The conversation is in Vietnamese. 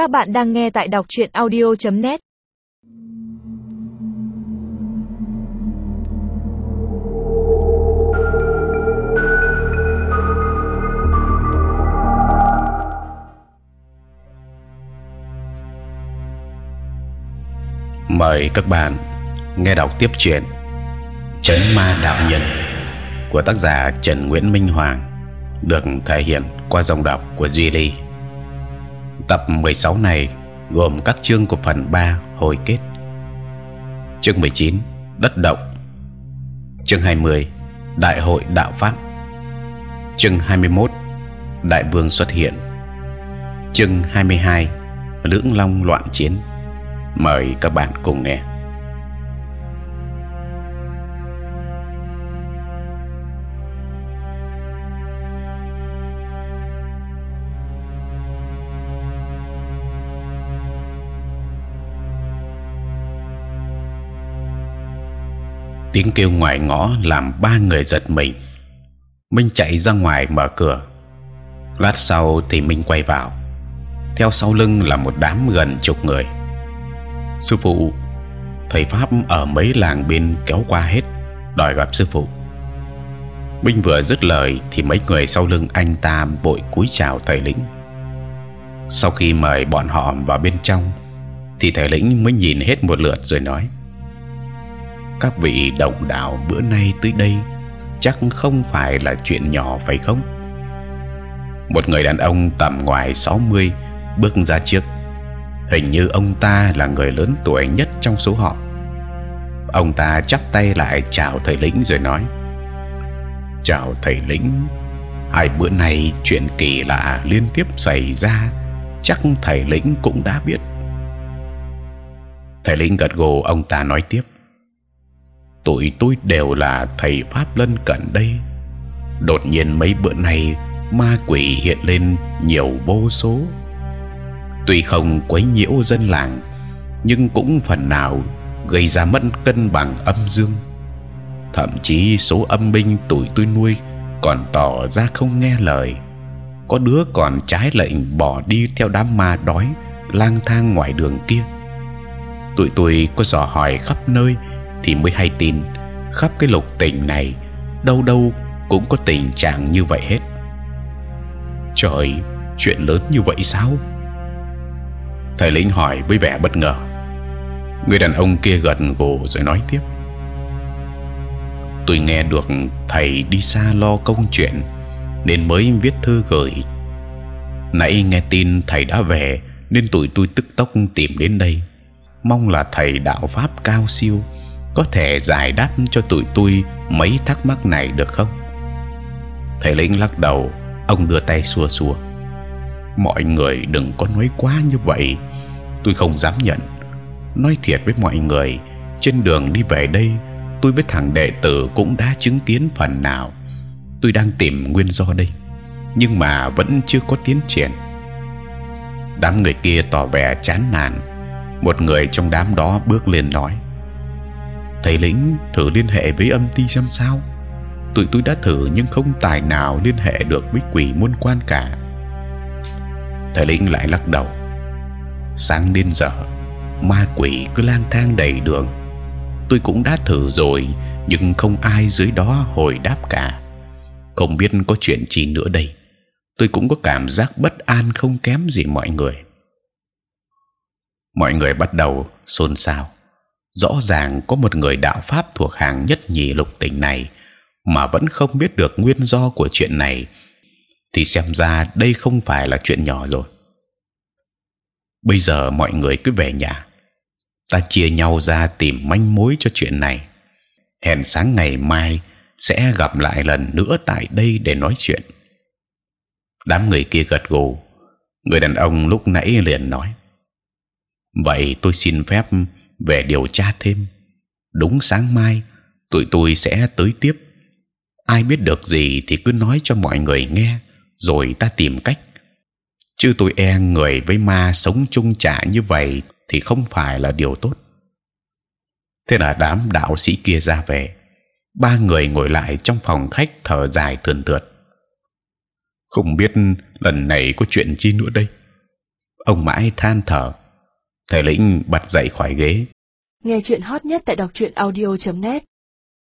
Các bạn đang nghe tại đọc truyện audio.net. Mời các bạn nghe đọc tiếp chuyện Chấn Ma Đạo Nhân của tác giả Trần Nguyễn Minh Hoàng, được thể hiện qua dòng đọc của Duy Ly. Tập 16 này gồm các chương của phần 3 hồi kết. Chương 19 đất động. Chương 20 Đại hội đạo pháp. Chương 21 Đại vương xuất hiện. Chương 22 Lưỡng long loạn chiến. Mời các bạn cùng nghe. Tiếng kêu ngoài ngõ làm ba người giật mình. Minh chạy ra ngoài mở cửa. Lát sau thì Minh quay vào. Theo sau lưng là một đám gần chục người. Sư phụ, thầy pháp ở mấy làng bên kéo qua hết, đòi gặp sư phụ. Minh vừa dứt lời thì mấy người sau lưng anh ta bội cúi chào thầy lĩnh. Sau khi mời bọn họ vào bên trong, thì thầy lĩnh mới nhìn hết một lượt rồi nói các vị đồng đạo bữa nay tới đây chắc không phải là chuyện nhỏ phải không? Một người đàn ông tầm ngoài 60 bước ra trước, hình như ông ta là người lớn tuổi nhất trong số họ. Ông ta chắp tay lại chào thầy lĩnh rồi nói: chào thầy lĩnh. Hai bữa nay chuyện kỳ lạ liên tiếp xảy ra, chắc thầy lĩnh cũng đã biết. Thầy lĩnh gật gù, ông ta nói tiếp: tụi tôi đều là thầy pháp lân cận đây. Đột nhiên mấy bữa nay, ma quỷ hiện lên nhiều vô số. Tuy không quấy nhiễu dân làng, nhưng cũng phần nào gây ra mất cân bằng âm dương. Thậm chí số âm binh tụi tôi nuôi còn tỏ ra không nghe lời. Có đứa còn trái lệnh bỏ đi theo đám ma đói lang thang ngoài đường kia. Tụi tôi có dò hỏi khắp nơi thì mới hay tin khắp cái lục tỉnh này đâu đâu cũng có tình trạng như vậy hết. Trời, chuyện lớn như vậy sao? Thầy lĩnh hỏi với vẻ bất ngờ. Người đàn ông kia gật gù rồi nói tiếp. Tôi nghe được thầy đi xa lo công chuyện nên mới viết thư gửi. Nãy nghe tin thầy đã về nên tụi tôi tức tốc tìm đến đây, mong là thầy đạo pháp cao siêu có thể giải đáp cho tụi tôi mấy thắc mắc này được không? Thầy lĩnh lắc đầu, ông đưa tay xua xua. Mọi người đừng có nói quá như vậy, tôi không dám nhận. Nói thiệt với mọi người, trên đường đi về đây, tôi với thằng đệ tử cũng đã chứng kiến phần nào. Tôi đang tìm nguyên do đây, nhưng mà vẫn chưa có tiến triển. Đám người kia tỏ vẻ chán nản. Một người trong đám đó bước lên nói thầy lĩnh thử liên hệ với âm ty xem sao. Tụi tôi đã thử nhưng không tài nào liên hệ được với quỷ môn quan cả. Thầy lĩnh lại lắc đầu. Sáng đến giờ, ma quỷ cứ lang thang đầy đường. Tôi cũng đã thử rồi, nhưng không ai dưới đó hồi đáp cả. Không biết có chuyện gì nữa đây. Tôi cũng có cảm giác bất an không kém gì mọi người. Mọi người bắt đầu xôn xao rõ ràng có một người đạo pháp thuộc hàng nhất nhì lục tỉnh này, mà vẫn không biết được nguyên do của chuyện này, thì xem ra đây không phải là chuyện nhỏ rồi. Bây giờ mọi người cứ về nhà, ta chia nhau ra tìm manh mối cho chuyện này. Hẹn sáng ngày mai sẽ gặp lại lần nữa tại đây để nói chuyện. Đám người kia gật gù. Người đàn ông lúc nãy liền nói, vậy tôi xin phép về điều tra thêm. Đúng sáng mai, tụi tôi sẽ tới tiếp. Ai biết được gì thì cứ nói cho mọi người nghe, rồi ta tìm cách. Chứ tôi e người với ma sống chung trả như vậy thì không phải là điều tốt. Thế là đám đạo sĩ kia ra về, ba người ngồi lại trong phòng khách thở dài thườn thượt. Không biết lần này có chuyện chi nữa đây. ông mãi than thở thầy lĩnh bật dậy khỏi ghế. Nghe chuyện hot nhất tại đọc truyện audio.net